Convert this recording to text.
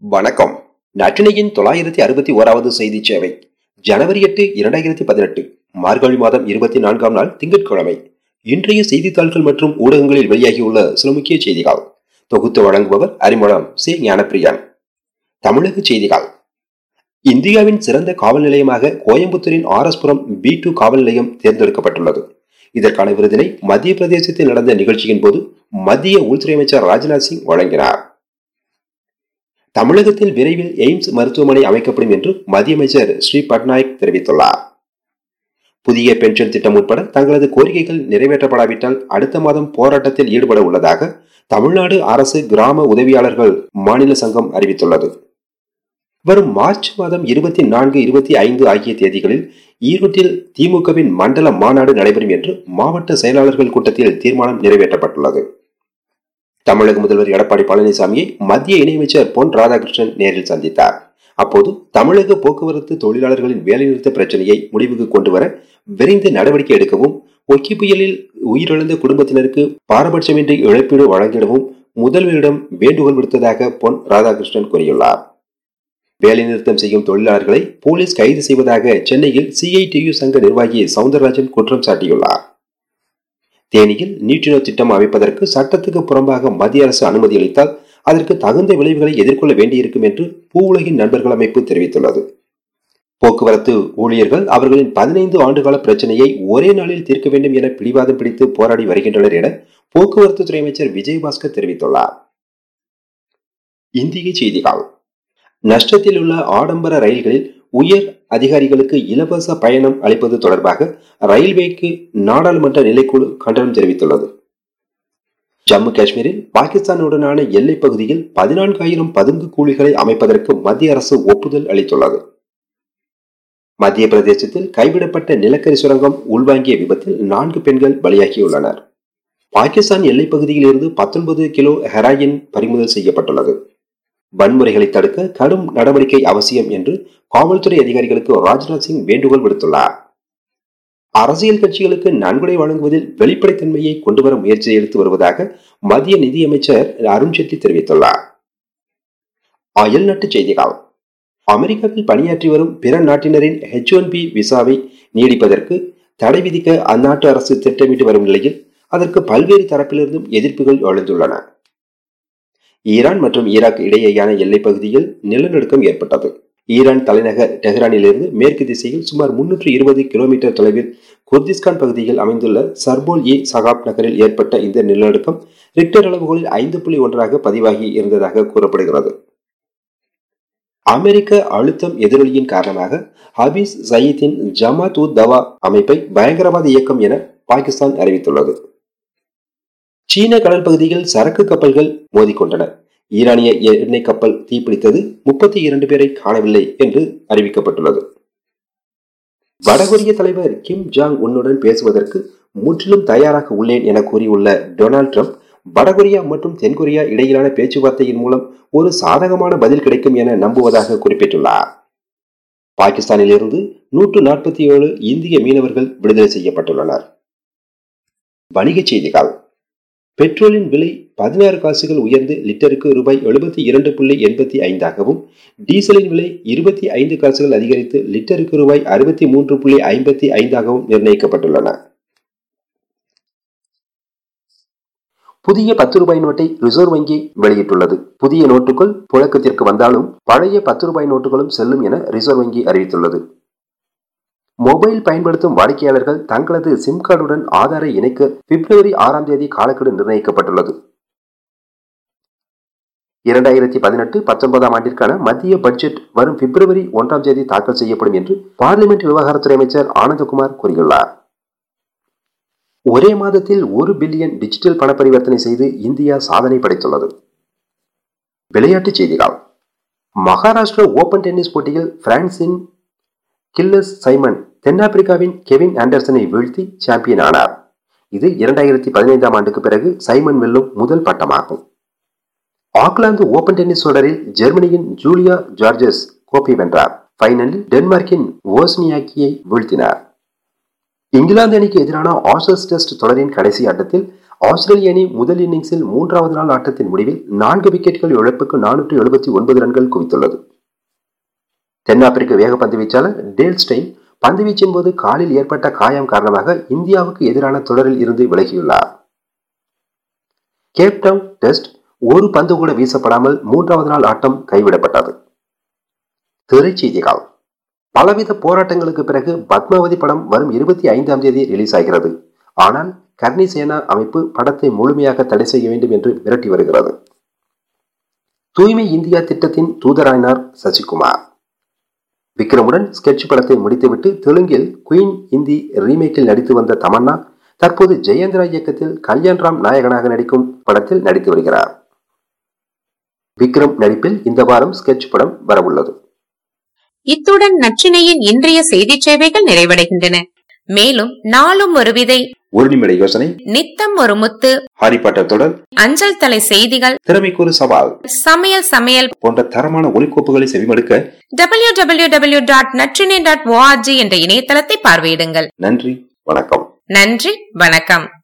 வணக்கம். நற்றினையின் தொள்ளாயிரத்தி அறுபத்தி ஓராவது செய்தி சேவை. ஜனவரி எட்டு இரண்டாயிரத்தி பதினெட்டு. மார்கழி மாதம் இருபத்தி நான்காம் நாள் திங்கட்கிழமை. இன்றைய செய்தித்தாள்கள் மற்றும் ஊடகங்களில் வெளியாகியுள்ள சில முக்கிய செய்திகள். தொகுத்து வழங்குபவர் அறிமுகம் சி. ஞானப்பிரியன். தமிழக செய்திகள். இந்தியாவின் சிறந்த காவல் நிலையமாக கோயம்புத்தூரின் ஆர்எஸ்புரம் பி டூ காவல் நிலையம் தேர்ந்தெடுக்கப்பட்டுள்ளது. இதற்கான விருதினை மத்திய பிரதேசத்தில் நடந்த நிகழ்ச்சியின் போது மத்திய உள்துறை அமைச்சர் ராஜ்நாத் சிங் வழங்கினார். தமிழகத்தில் விரைவில் எய்ம்ஸ் மருத்துவமனை அமைக்கப்படும் என்று மத்திய அமைச்சர் ஸ்ரீ பட்நாயக் தெரிவித்துள்ளார். புதிய பென்ஷன் திட்டம் உட்பட தங்களது கோரிக்கைகள் நிறைவேற்றப்படாவிட்டால் அடுத்த மாதம் போராட்டத்தில் ஈடுபட உள்ளதாக தமிழ்நாடு அரசு கிராம உதவியாளர்கள் மாநில சங்கம் அறிவித்துள்ளது. வரும் மார்ச் மாதம் இருபத்தி நான்கு இருபத்தி ஐந்து ஆகிய தேதிகளில் ஈரோட்டில் திமுகவின் மண்டல மாநாடு நடைபெறும் என்று மாவட்ட செயலாளர்கள் கூட்டத்தில் தீர்மானம் நிறைவேற்றப்பட்டுள்ளது. தமிழக முதல்வர் எடப்பாடி பழனிசாமியை மத்திய இணையமைச்சர் பொன் ராதாகிருஷ்ணன் நேரில் சந்தித்தார். அப்போது தமிழக போக்குவரத்து தொழிலாளர்களின் வேலைநிறுத்த பிரச்சனையை முடிவுக்கு கொண்டு வர விரைந்து நடவடிக்கை எடுக்கவும் ஒக்கி புயலில் உயிரிழந்த குடும்பத்தினருக்கு பாரபட்சமின்றி இழப்பீடு வழங்கிடவும் முதல்வரிடம் வேண்டுகோள் விடுத்ததாக பொன் ராதாகிருஷ்ணன் கூறியுள்ளார். வேலைநிறுத்தம் செய்யும் தொழிலாளர்களை போலீஸ் கைது செய்வதாக சென்னையில் சிஐடியு சங்க நிர்வாகி சவுந்தரராஜன் குற்றம் சாட்டியுள்ளார். தேனியில் நியூட்ரினோ திட்டம் அமைப்பதற்கு சட்டத்துக்கு புறம்பாக மத்திய அரசு அனுமதி அளித்தால் அதற்கு தகுந்த விளைவுகளை எதிர்கொள்ள வேண்டியிருக்கும் என்று பூ உலகின் நண்பர்கள் அமைப்பு தெரிவித்துள்ளது. போக்குவரத்து ஊழியர்கள் அவர்களின் பதினைந்து ஆண்டுகால பிரச்சனையை ஒரே நாளில் தீர்க்க வேண்டும் என பிடிவாதம் பிடித்து போராடி வருகின்றனர் என போக்குவரத்து துறை அமைச்சர் விஜயபாஸ்கர் தெரிவித்துள்ளார். இந்திய செய்திகள். நஷ்டத்தில் உள்ள ஆடம்பர ரயில்களில் உயர் அதிகாரிகளுக்கு இலவச பயணம் அளிப்பது தொடர்பாக ரயில்வேக்கு நாடாளுமன்ற நிலைக்குழு கண்டனம் தெரிவித்துள்ளது. ஜம்மு காஷ்மீரில் பாகிஸ்தானுடனான எல்லைப் பகுதியில் பதினான்காயிரம் பதுங்கு கூலிகளை அமைப்பதற்கு மத்திய அரசு ஒப்புதல் அளித்துள்ளது. மத்திய பிரதேசத்தில் கைவிடப்பட்ட நிலக்கரி சுரங்கம் உள்வாங்கிய விபத்தில் நான்கு பெண்கள் பலியாகியுள்ளனர். பாகிஸ்தான் எல்லைப் பகுதியில் இருந்து பத்தொன்பது கிலோ ஹெராயின் பறிமுதல் செய்யப்பட்டுள்ளது. வன்முறைகளை தடுக்க கடும் நடவடிக்கை அவசியம் என்று காவல்துறை அதிகாரிகளுக்கு ராஜ்நாத் சிங் வேண்டுகோள் விடுத்துள்ளார். அரசியல் கட்சிகளுக்கு நன்கொடை வழங்குவதில் வெளிப்படைத்தன்மையை கொண்டுவர முயற்சி எடுத்து வருவதாக மத்திய நிதியமைச்சர் அருண்ஜேட்லி தெரிவித்துள்ளார். அயல்நாட்டு செய்திகள். அமெரிக்காவில் பணியாற்றி வரும் பிற நாட்டினரின் ஹெச் ஒன் பி விசாவை நீடிப்பதற்கு தடை விதிக்க அந்நாட்டு அரசு திட்டமிட்டு வரும் நிலையில் அதற்கு பல்வேறு தரப்பிலிருந்தும் எதிர்ப்புகள் எழுந்துள்ளன. ஈரான் மற்றும் ஈராக் இடையேயான எல்லைப் பகுதியில் நிலநடுக்கம் ஏற்பட்டது. ஈரான் தலைநகர் டெஹ்ரானிலிருந்து மேற்கு திசையில் சுமார் முன்னூற்று இருபது கிலோமீட்டர் தொலைவில் குர்திஸ்தான் பகுதியில் அமைந்துள்ள சர்போல் இ சகாப் நகரில் ஏற்பட்ட இந்த நிலநடுக்கம் ரிக்டர் அளவுகளில் ஐந்து புள்ளி ஒன்றாக பதிவாகி இருந்ததாக கூறப்படுகிறது. அமெரிக்க அழுத்தம் எதிரொலியின் காரணமாக ஹபீஸ் சயீத்தின் ஜமாத் உத் தவா அமைப்பை பயங்கரவாத இயக்கம் என பாகிஸ்தான் அறிவித்துள்ளது. சீன கடல் பகுதியில் சரக்கு கப்பல்கள் மோதிக்கொண்டன. ஈரானிய எண்ணெய் கப்பல் தீப்பிடித்தது முப்பத்தி இரண்டு பேரை காணவில்லை என்று அறிவிக்கப்பட்டுள்ளது. வடகொரிய தலைவர் கிம் ஜாங் உன்னுடன் பேசுவதற்கு முற்றிலும் தயாராக உள்ளேன் என கூறியுள்ள டொனால்ட் ட்ரம்ப் வடகொரியா மற்றும் தென்கொரியா இடையிலான பேச்சுவார்த்தையின் மூலம் ஒரு சாதகமான பதில் கிடைக்கும் என நம்புவதாக குறிப்பிட்டுள்ளார். பாகிஸ்தானில் இருந்து நூற்று நாற்பத்தி ஏழு இந்திய மீனவர்கள் விடுதலை செய்யப்பட்டுள்ளனர். வணிகச் செய்திகள். பெட்ரோலின் விலை பதினாறு காசுகள் உயர்ந்து லிட்டருக்கு ரூபாய் எழுபத்தி இரண்டு புள்ளி எண்பத்தி ஐந்தாகவும் டீசலின் விலை இருபத்தி ஐந்து காசுகள் அதிகரித்து லிட்டருக்கு ரூபாய் அறுபத்தி மூன்று புள்ளி ஐம்பத்தி ஐந்தாகவும் நிர்ணயிக்கப்பட்டுள்ளன. புதிய பத்து ரூபாய் நோட்டை ரிசர்வ் வங்கி வெளியிட்டுள்ளது. புதிய நோட்டுகள் புழக்கத்திற்கு வந்தாலும் பழைய பத்து ரூபாய் நோட்டுகளும் செல்லும் என ரிசர்வ் வங்கி அறிவித்துள்ளது. மொபைல் பயன்படுத்தும் வாடிக்கையாளர்கள் தங்களது சிம் கார்டுடன் ஆதாரை இணைக்க பிப்ரவரி ஆறாம் தேதி காலக்கெடு நிர்ணயிக்கப்பட்டுள்ளது. இரண்டாயிரத்தி பதினெட்டு பத்தொன்பதாம் ஆண்டிற்கான மத்திய பட்ஜெட் வரும் பிப்ரவரி ஒன்றாம் தேதி தாக்கல் செய்யப்படும் என்று பார்லிமெண்ட் விவகாரத்துறை அமைச்சர் ஆனந்தகுமார் கூறியுள்ளார். ஒரே மாதத்தில் ஒரு பில்லியன் டிஜிட்டல் பண பரிவர்த்தனை செய்து இந்தியா சாதனை படைத்துள்ளது. விளையாட்டுச் செய்திகள். மகாராஷ்டிரா ஓபன் டென்னிஸ் போட்டியில் பிரான்சின் கில்லஸ் சைமன் தென்னாப்பிரிக்காவின் கெவின் ஆண்டர்சனை வீழ்த்தி சாம்பியன் ஆனார். இது இரண்டாயிரத்தி பதினைந்தாம் ஆண்டுக்கு பிறகு சைமன் வெல்லும் முதல் பட்டமாகும். ஆக்லாந்து ஓபன் டென்னிஸ் தொடரில் ஜெர்மனியின் ஜூலியா ஜார்ஜஸ் கோப்பை வென்றார். பைனலில் டென்மார்க்கின் ஓஸ்னியாக்கியை வீழ்த்தினார். இங்கிலாந்து அணிக்கு எதிரான ஆஷஸ் டெஸ்ட் தொடரின் கடைசி ஆட்டத்தில் ஆஸ்திரேலிய அணி முதல் இன்னிங்ஸில் மூன்றாவது நாள் ஆட்டத்தின் முடிவில் நான்கு விக்கெட்டுகள் இழப்புக்கு நானூற்று எழுபத்தி ஒன்பது ரன்கள் குவித்துள்ளது. தென்னாப்பிரிக்க வேகப்பந்து வீச்சாளர் டேல் ஸ்டெயின் பந்துவீச்சின் போது காலில் ஏற்பட்ட காயம் காரணமாக இந்தியாவுக்கு எதிரான தொடரில் இருந்து விலகியுள்ளார். கேப்டவுன் டெஸ்ட் ஒரு பந்து கூட வீசப்படாமல் மூன்றாவது நாள் ஆட்டம் கைவிடப்பட்டது. திரைச்செய்திகள் பலவித போராட்டங்களுக்கு பிறகு பத்மாவதி படம் வரும் இருபத்தி ஐந்தாம் தேதி ரிலீஸ் ஆகிறது. ஆனால் கர்ணி சேனா அமைப்பு படத்தை முழுமையாக தடை செய்ய வேண்டும் என்று மிரட்டி வருகிறது. தூய்மை இந்தியா திட்டத்தின் தூதராயினார் சசிகுமார். விக்ரமுடன் ஸ்கெட்ச் படத்தை முடித்துவிட்டு தெலுங்கில் குயின் இந்தி ரீமேக்கில் நடித்து வந்த தமன்னா தற்போது ஜெயேந்திரா இயக்கத்தில் கல்யாண்ராம் நாயகனாக நடிக்கும் படத்தில் நடித்து வருகிறார். விக்ரம் நடிப்பில் இந்த வாரம் ஸ்கெட்ச் படம் வரவுள்ளது. இத்துடன் நச்சினையின் இன்றைய செய்தி சேவைகள் நிறைவடைகின்றன. மேலும் நாளும் ஒரு விதை ஒரு நிமிட யோசனை. நித்தம் ஒரு முத்து. ஹாரி பாட்டர் தொடர். அஞ்சல் தலை செய்திகள். திறமைக்கு ஒரு சவால். சமையல் சமையல். போன்ற தரமான ஒலிக்கோப்புகளை செவிமடுக்க. W W W dot Natrinai dot O R G என்ற இணையதளத்தை பார்வையிடுங்கள். நன்றி வணக்கம். நன்றி வணக்கம்.